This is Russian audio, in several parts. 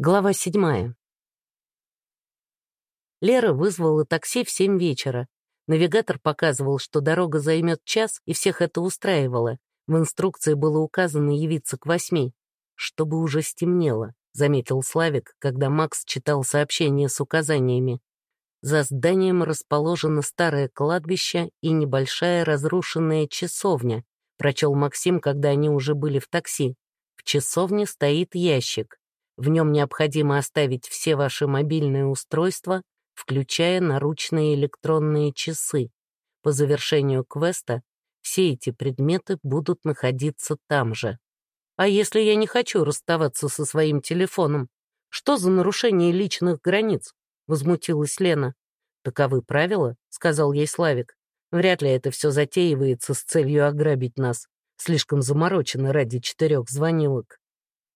Глава седьмая. Лера вызвала такси в семь вечера. Навигатор показывал, что дорога займет час, и всех это устраивало. В инструкции было указано явиться к восьми. «Чтобы уже стемнело», — заметил Славик, когда Макс читал сообщение с указаниями. За зданием расположено старое кладбище и небольшая разрушенная часовня, прочел Максим, когда они уже были в такси. В часовне стоит ящик. В нем необходимо оставить все ваши мобильные устройства, включая наручные электронные часы. По завершению квеста все эти предметы будут находиться там же. А если я не хочу расставаться со своим телефоном? Что за нарушение личных границ? Возмутилась Лена. Таковы правила, сказал ей Славик. Вряд ли это все затеивается с целью ограбить нас. Слишком заморочено ради четырех звонилок.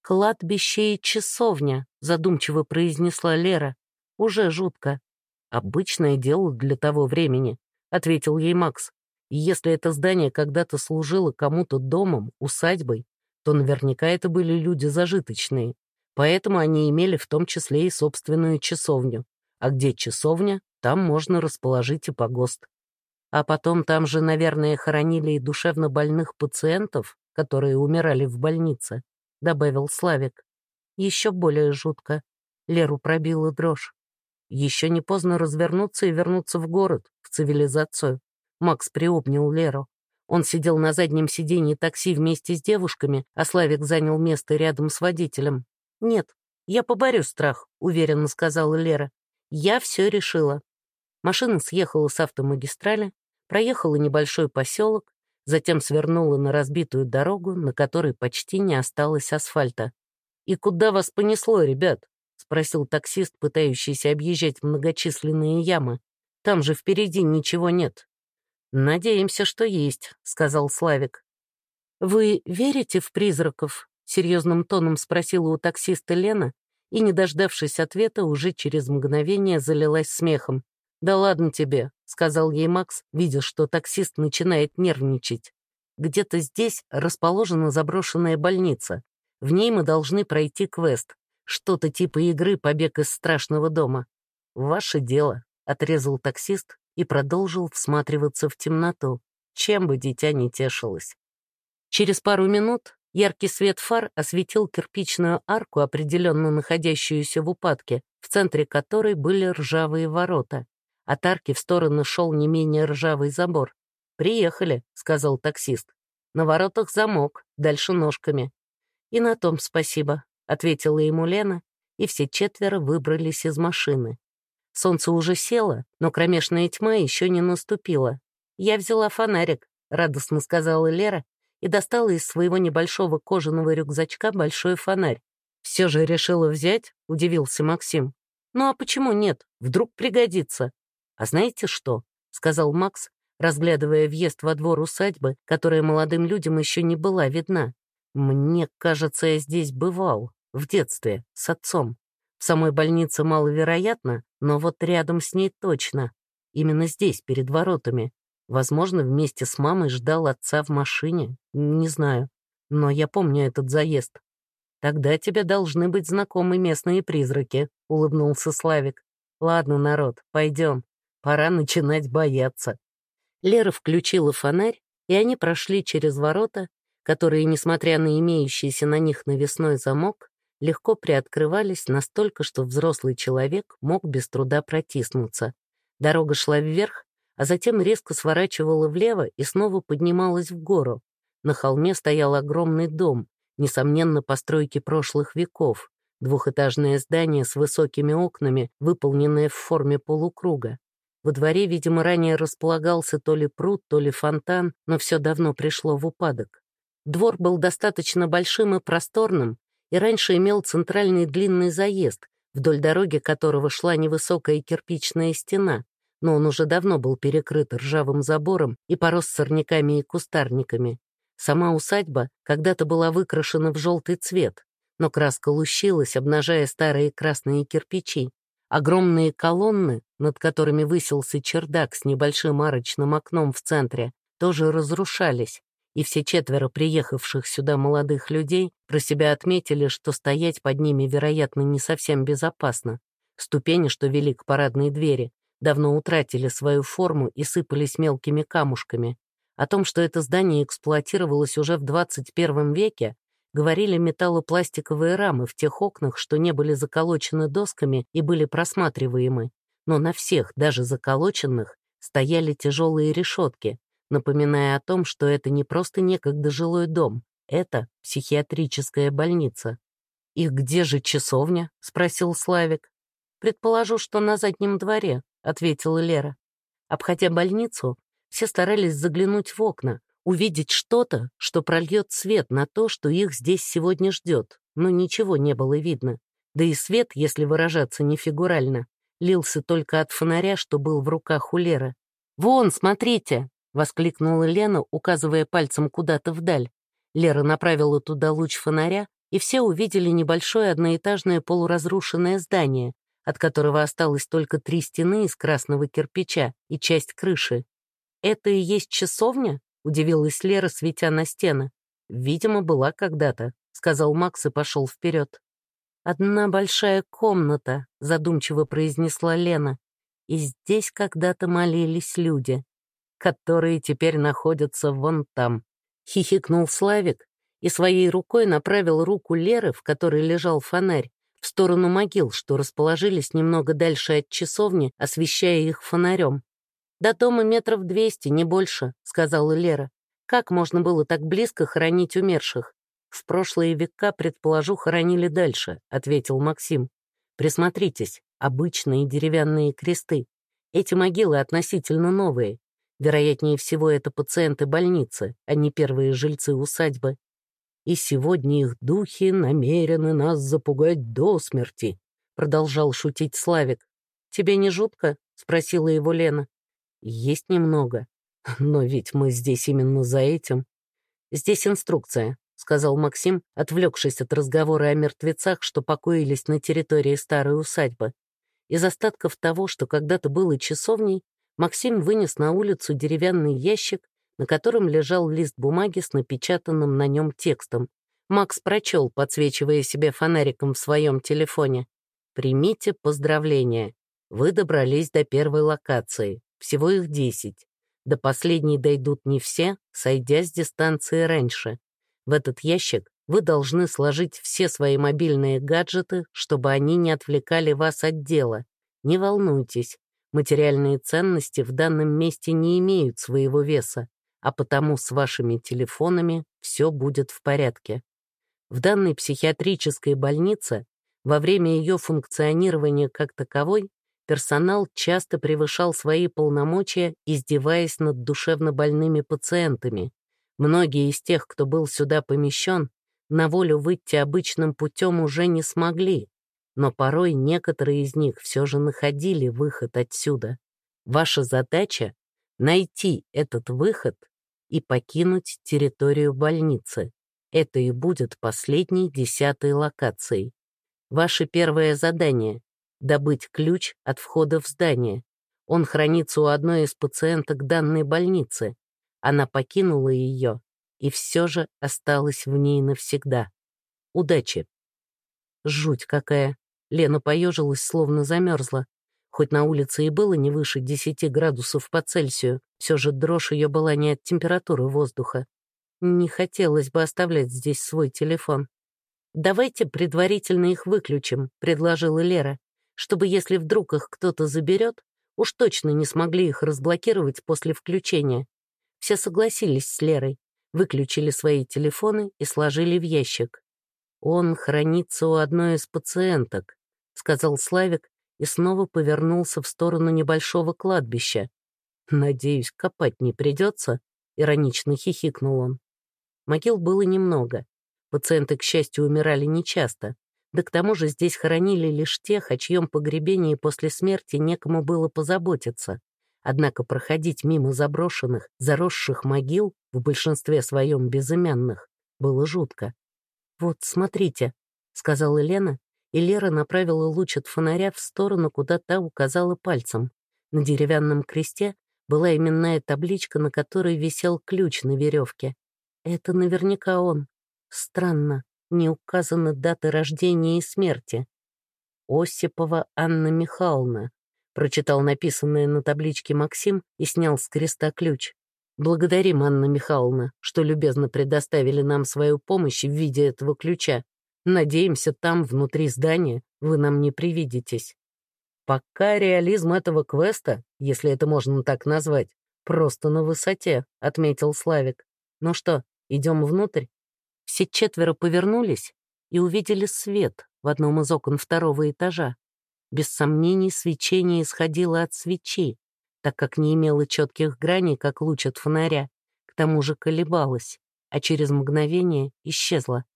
«Кладбище и часовня», — задумчиво произнесла Лера. «Уже жутко». «Обычное дело для того времени», — ответил ей Макс. «Если это здание когда-то служило кому-то домом, усадьбой, то наверняка это были люди зажиточные. Поэтому они имели в том числе и собственную часовню. А где часовня, там можно расположить и погост. А потом там же, наверное, хоронили и душевно больных пациентов, которые умирали в больнице добавил Славик. Еще более жутко. Леру пробила дрожь. Еще не поздно развернуться и вернуться в город, в цивилизацию. Макс приобнял Леру. Он сидел на заднем сиденье такси вместе с девушками, а Славик занял место рядом с водителем. «Нет, я поборю страх», — уверенно сказала Лера. «Я все решила». Машина съехала с автомагистрали, проехала небольшой поселок, затем свернула на разбитую дорогу, на которой почти не осталось асфальта. «И куда вас понесло, ребят?» — спросил таксист, пытающийся объезжать многочисленные ямы. «Там же впереди ничего нет». «Надеемся, что есть», — сказал Славик. «Вы верите в призраков?» — серьезным тоном спросила у таксиста Лена, и, не дождавшись ответа, уже через мгновение залилась смехом. «Да ладно тебе», — сказал ей Макс, видя, что таксист начинает нервничать. «Где-то здесь расположена заброшенная больница. В ней мы должны пройти квест. Что-то типа игры «Побег из страшного дома». «Ваше дело», — отрезал таксист и продолжил всматриваться в темноту, чем бы дитя не тешилось. Через пару минут яркий свет фар осветил кирпичную арку, определенно находящуюся в упадке, в центре которой были ржавые ворота. От арки в сторону шел не менее ржавый забор. «Приехали», — сказал таксист. «На воротах замок, дальше ножками». «И на том спасибо», — ответила ему Лена, и все четверо выбрались из машины. Солнце уже село, но кромешная тьма еще не наступила. «Я взяла фонарик», — радостно сказала Лера, и достала из своего небольшого кожаного рюкзачка большой фонарь. «Все же решила взять?» — удивился Максим. «Ну а почему нет? Вдруг пригодится?» «А знаете что?» — сказал Макс, разглядывая въезд во двор усадьбы, которая молодым людям еще не была видна. «Мне кажется, я здесь бывал, в детстве, с отцом. В самой больнице маловероятно, но вот рядом с ней точно. Именно здесь, перед воротами. Возможно, вместе с мамой ждал отца в машине, не знаю. Но я помню этот заезд. «Тогда тебе должны быть знакомы местные призраки», — улыбнулся Славик. «Ладно, народ, пойдем. Пора начинать бояться. Лера включила фонарь, и они прошли через ворота, которые, несмотря на имеющийся на них навесной замок, легко приоткрывались настолько, что взрослый человек мог без труда протиснуться. Дорога шла вверх, а затем резко сворачивала влево и снова поднималась в гору. На холме стоял огромный дом, несомненно, постройки прошлых веков, двухэтажное здание с высокими окнами, выполненное в форме полукруга. Во дворе, видимо, ранее располагался то ли пруд, то ли фонтан, но все давно пришло в упадок. Двор был достаточно большим и просторным, и раньше имел центральный длинный заезд, вдоль дороги которого шла невысокая кирпичная стена, но он уже давно был перекрыт ржавым забором и порос сорняками и кустарниками. Сама усадьба когда-то была выкрашена в желтый цвет, но краска лущилась, обнажая старые красные кирпичи. Огромные колонны, над которыми высился чердак с небольшим арочным окном в центре, тоже разрушались, и все четверо приехавших сюда молодых людей про себя отметили, что стоять под ними, вероятно, не совсем безопасно. Ступени, что вели к парадной двери, давно утратили свою форму и сыпались мелкими камушками. О том, что это здание эксплуатировалось уже в 21 веке, говорили металлопластиковые рамы в тех окнах, что не были заколочены досками и были просматриваемы. Но на всех, даже заколоченных, стояли тяжелые решетки, напоминая о том, что это не просто некогда жилой дом, это психиатрическая больница. «И где же часовня?» — спросил Славик. «Предположу, что на заднем дворе», — ответила Лера. Обходя больницу, все старались заглянуть в окна, увидеть что-то, что прольет свет на то, что их здесь сегодня ждет, но ничего не было видно. Да и свет, если выражаться не фигурально, лился только от фонаря, что был в руках у Леры. «Вон, смотрите!» — воскликнула Лена, указывая пальцем куда-то вдаль. Лера направила туда луч фонаря, и все увидели небольшое одноэтажное полуразрушенное здание, от которого осталось только три стены из красного кирпича и часть крыши. «Это и есть часовня?» — удивилась Лера, светя на стены. «Видимо, была когда-то», — сказал Макс и пошел вперед. «Одна большая комната», — задумчиво произнесла Лена. «И здесь когда-то молились люди, которые теперь находятся вон там», — хихикнул Славик и своей рукой направил руку Леры, в которой лежал фонарь, в сторону могил, что расположились немного дальше от часовни, освещая их фонарем. «До дома метров двести, не больше», — сказала Лера. «Как можно было так близко хоронить умерших?» «В прошлые века, предположу, хоронили дальше», — ответил Максим. «Присмотритесь, обычные деревянные кресты. Эти могилы относительно новые. Вероятнее всего, это пациенты больницы, а не первые жильцы усадьбы. И сегодня их духи намерены нас запугать до смерти», — продолжал шутить Славик. «Тебе не жутко?» — спросила его Лена. Есть немного. Но ведь мы здесь именно за этим. Здесь инструкция, сказал Максим, отвлекшись от разговора о мертвецах, что покоились на территории старой усадьбы. Из остатков того, что когда-то было часовней, Максим вынес на улицу деревянный ящик, на котором лежал лист бумаги с напечатанным на нем текстом. Макс прочел, подсвечивая себе фонариком в своем телефоне. «Примите поздравления. Вы добрались до первой локации. Всего их десять. До последней дойдут не все, сойдя с дистанции раньше. В этот ящик вы должны сложить все свои мобильные гаджеты, чтобы они не отвлекали вас от дела. Не волнуйтесь, материальные ценности в данном месте не имеют своего веса, а потому с вашими телефонами все будет в порядке. В данной психиатрической больнице во время ее функционирования как таковой персонал часто превышал свои полномочия, издеваясь над душевно больными пациентами. Многие из тех, кто был сюда помещен, на волю выйти обычным путем уже не смогли, но порой некоторые из них все же находили выход отсюда. Ваша задача — найти этот выход и покинуть территорию больницы. Это и будет последней десятой локацией. Ваше первое задание добыть ключ от входа в здание. Он хранится у одной из пациенток данной больницы. Она покинула ее и все же осталась в ней навсегда. Удачи. Жуть какая. Лена поежилась, словно замерзла. Хоть на улице и было не выше 10 градусов по Цельсию, все же дрожь ее была не от температуры воздуха. Не хотелось бы оставлять здесь свой телефон. «Давайте предварительно их выключим», — предложила Лера чтобы если вдруг их кто-то заберет, уж точно не смогли их разблокировать после включения. Все согласились с Лерой, выключили свои телефоны и сложили в ящик. «Он хранится у одной из пациенток», — сказал Славик и снова повернулся в сторону небольшого кладбища. «Надеюсь, копать не придется», — иронично хихикнул он. Могил было немного. Пациенты, к счастью, умирали нечасто. Да к тому же здесь хоронили лишь тех, о чьем погребении после смерти некому было позаботиться. Однако проходить мимо заброшенных, заросших могил, в большинстве своем безымянных, было жутко. «Вот, смотрите», — сказала Лена, и Лера направила луч от фонаря в сторону, куда та указала пальцем. На деревянном кресте была именная табличка, на которой висел ключ на веревке. Это наверняка он. Странно, не указаны даты рождения и смерти. Осипова Анна Михайловна. Прочитал написанное на табличке Максим и снял с креста ключ. Благодарим, Анна Михайловна, что любезно предоставили нам свою помощь в виде этого ключа. Надеемся, там, внутри здания, вы нам не привидитесь. Пока реализм этого квеста, если это можно так назвать, просто на высоте, отметил Славик. Ну что, идем внутрь? Все четверо повернулись и увидели свет в одном из окон второго этажа. Без сомнений, свечение исходило от свечи, так как не имело четких граней, как луч от фонаря, к тому же колебалось, а через мгновение исчезло.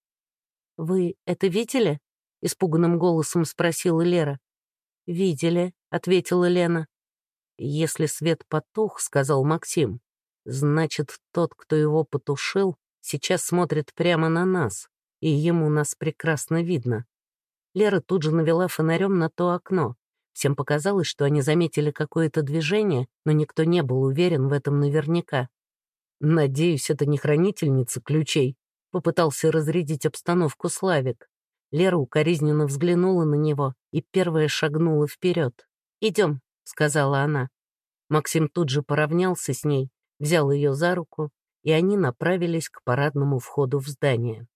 «Вы это видели?» — испуганным голосом спросила Лера. «Видели», — ответила Лена. «Если свет потух», — сказал Максим, «значит, тот, кто его потушил, сейчас смотрит прямо на нас, и ему нас прекрасно видно». Лера тут же навела фонарем на то окно. Всем показалось, что они заметили какое-то движение, но никто не был уверен в этом наверняка. «Надеюсь, это не хранительница ключей», — попытался разрядить обстановку Славик. Лера укоризненно взглянула на него и первая шагнула вперед. «Идем», — сказала она. Максим тут же поравнялся с ней, взял ее за руку, и они направились к парадному входу в здание.